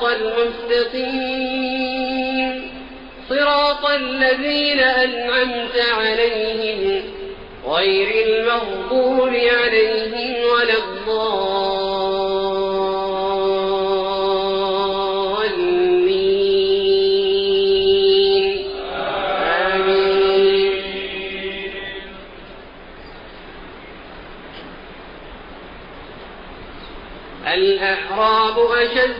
الصراط المستقيم. صراط الذين أنعمت عليهم. غير المغضوب عليهم ولا الضالين. آمين. الأعراب أشد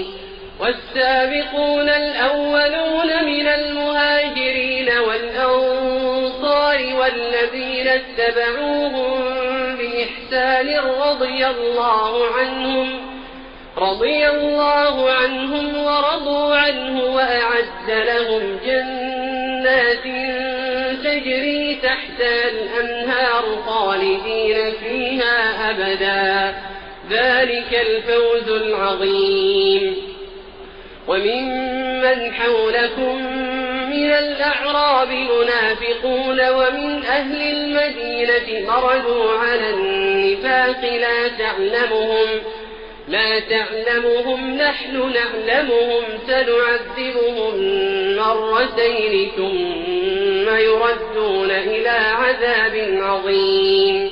والسابقون الأولون من المهاجرين والأنصار والذين اتبعوهم بإحسان رضي الله عنهم رضي الله عنهم ورضوا عنه وأعد لهم جنات تجري تحت الأنهار خالدين فيها أبدا. ذلك الفوز العظيم. وممن حولكم من الأعراب منافقون ومن أهل المدينة مردوا على النفاق لا تعلمهم لا تعلمهم نحن نعلمهم سنعذبهم مرتين ثم يردون إلى عذاب عظيم.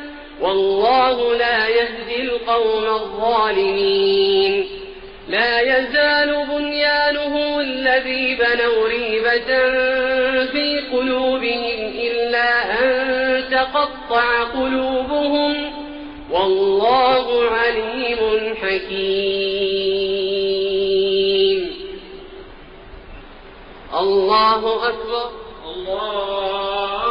والله لا يهدي القوم الظالمين. لا يزال بنيانه الذي بنوا ريبة في قلوبهم إلا أن تقطع قلوبهم. والله عليم حكيم. الله أكبر. الله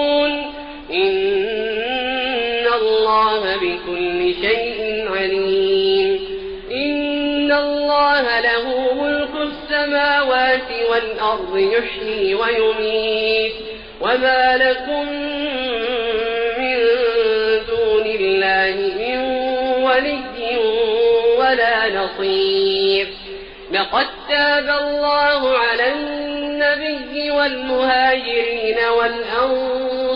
إن الله بكل شيء عليم إن الله له ملك السماوات والأرض يحيي ويميت وما لكم من دون الله من ولي ولا نصير لقد تاب الله على النبي والمهاجرين والأنصار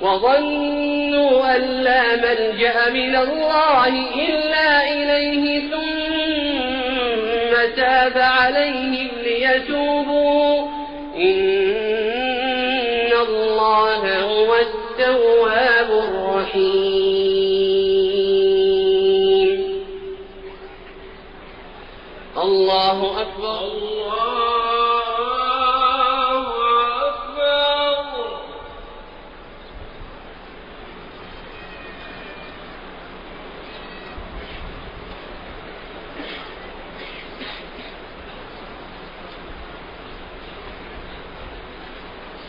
وظنوا أن لا ملجأ من الله إلا إليه ثم تاب عليهم ليتوبوا. إن الله هو التواب الرحيم. الله أكبر. الله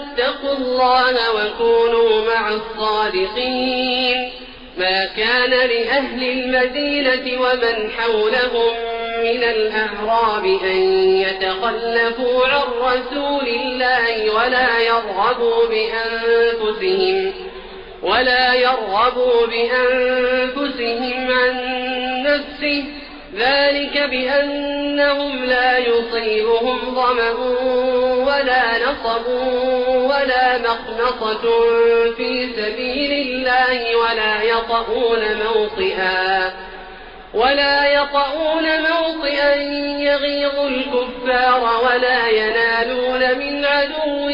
آمنوا اتقوا الله وكونوا مع الصادقين. ما كان لأهل المدينة ومن حولهم من الأعراب أن يتخلفوا عن رسول الله ولا يرغبوا بأنفسهم ولا يرغبوا بأنفسهم عن نفسه. ذلك بأنهم لا يصيبهم ظمأ ولا نصب ولا مخنصة في سبيل الله ولا يطؤون موطئا ولا يطؤون موطئا يغيظ الكفار ولا ينالون من عدو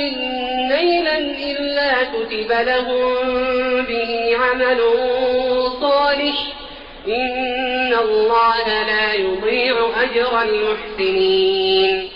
نيلا إلا كتب لهم به عمل صالح إن الله لا يضيع أجر المحسنين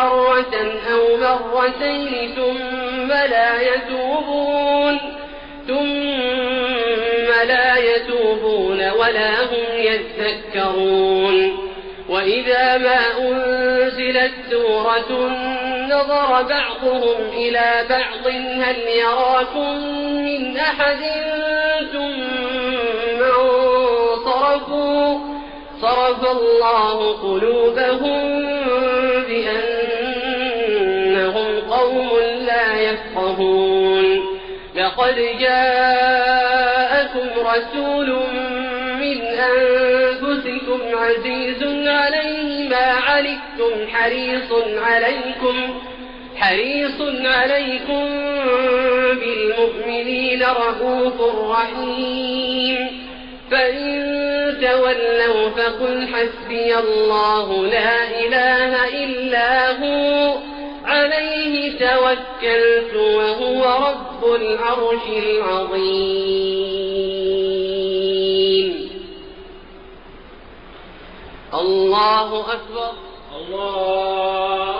مرة أو مرتين ثم لا يتوبون ثم لا يتوبون ولا هم يذكرون. وإذا ما أنزلت سورة نظر بعضهم إلى بعض هل يراكم من أحد؟ ثم انصرفوا صرف الله قلوبهم لقد جاءكم رسول من أنفسكم عزيز عليه ما عنتم حريص عليكم حريص عليكم بالمؤمنين رؤوف رحيم. فإن تولوا فقل حسبي الله لا إله إلا هو. عليه توكلت وهو رب العرش العظيم. الله أكبر. الله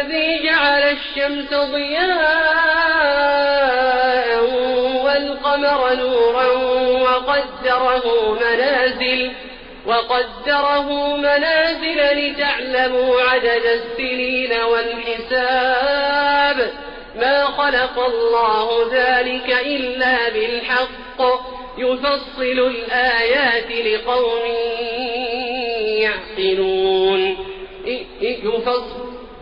الذي جعل الشمس ضياء والقمر نورا وقدره منازل وقدره منازل لتعلموا عدد السنين والحساب. ما خلق الله ذلك إلا بالحق يفصل الآيات لقوم يعقلون. يفصل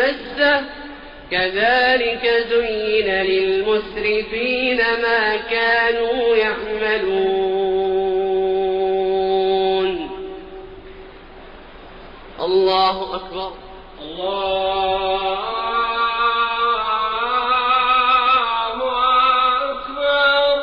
مسه كذلك زين للمسرفين ما كانوا يعملون. الله أكبر. الله أكبر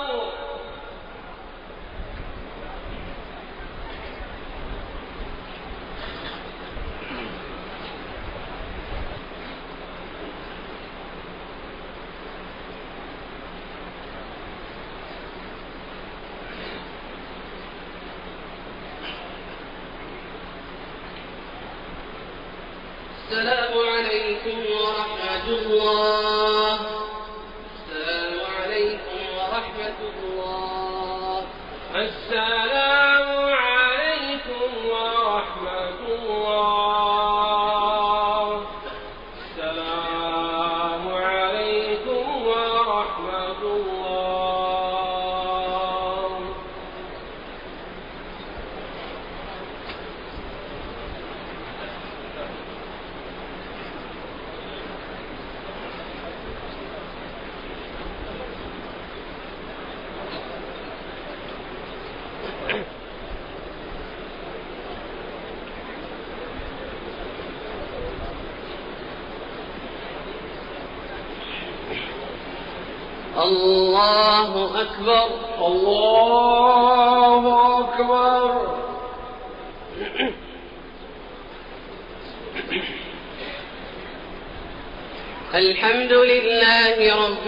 السلام عليكم ورحمة الله السلام عليكم ورحمة الله السلام عليكم ورحمة الله السلام عليكم ورحمة الله الله أكبر الله أكبر الحمد لله رب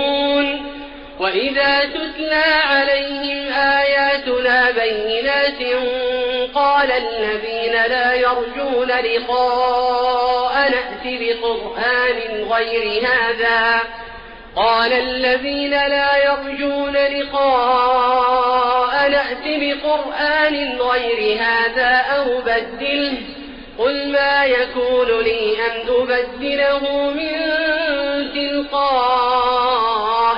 وإذا تتلى عليهم آياتنا بينات قال الذين لا يرجون لقاء نأت بقرآن غير هذا قال الذين لا يرجون لقاء نأت بقرآن غير هذا أو بدله قل ما يكون لي أن أبدله من تلقاء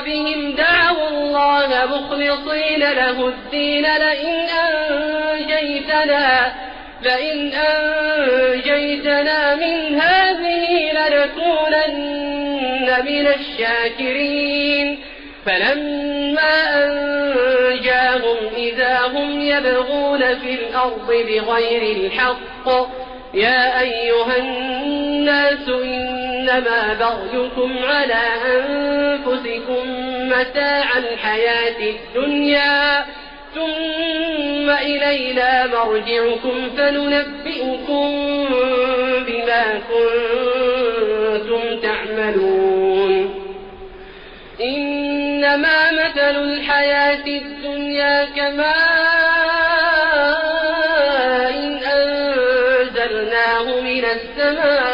بهم دعوا الله مخلصين له الدين لئن أنجيتنا لئن أنجيتنا من هذه لنكونن من الشاكرين. فلما أنجاهم إذا هم يبغون في الأرض بغير الحق يا أيها الناس إنما بغيكم على أنفسكم متاع الحياة الدنيا. ثم إلينا مرجعكم فننبئكم بما كنتم تعملون. إنما مثل الحياة الدنيا كماء إن أنزلناه من السماء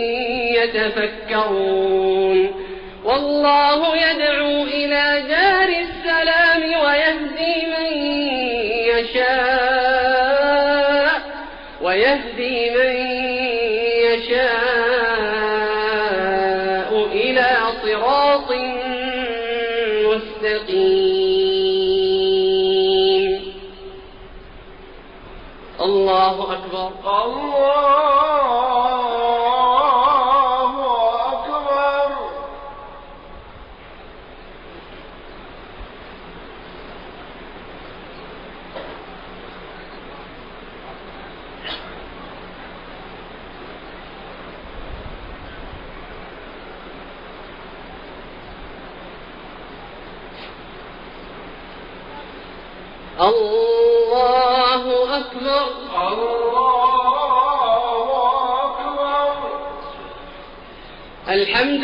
يتفكرون. والله يدعو إلى دار السلام ويهدي من يشاء ويهدي من يشاء إلى صراط مستقيم. الله أكبر. الله أكبر الله أكبر الله أكبر الحمد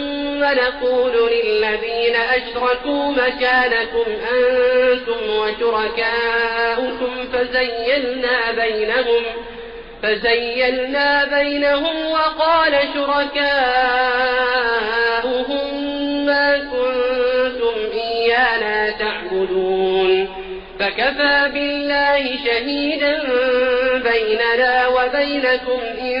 نقول للذين أشركوا مكانكم أنتم وشركاؤكم فزيلنا بينهم فزيلنا بينهم وقال شركاؤهم ما كنتم إيانا تعبدون. فكفى بالله شهيدا بيننا وبينكم إن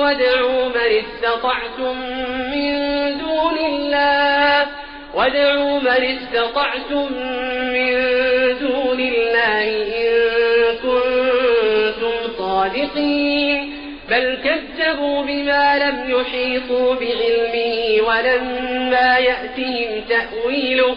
وادعوا من استطعتم من دون الله. وادعوا من استطعتم من دون الله إن كنتم صادقين. بل كذبوا بما لم يحيطوا بعلمه ولما يأتهم تأويله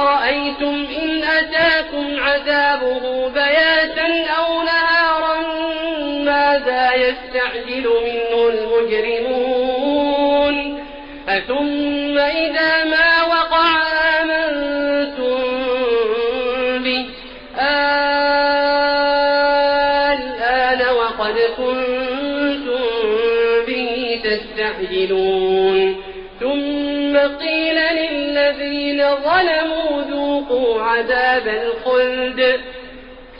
أرأيتم إن أتاكم عذابه بياتا أو نهارا ماذا يستعجل منه المجرمون عذاب الخلد.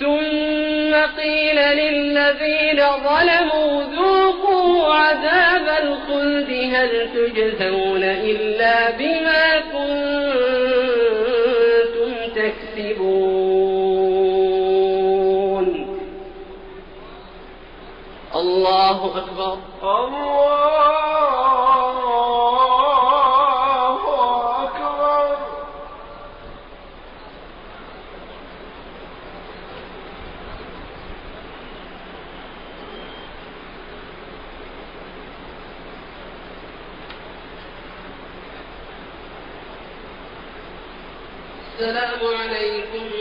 ثم قيل للذين ظلموا ذوقوا عذاب الخلد. هل تجزون إلا بما كنتم تكسبون؟ الله أكبر. الله السلام عليكم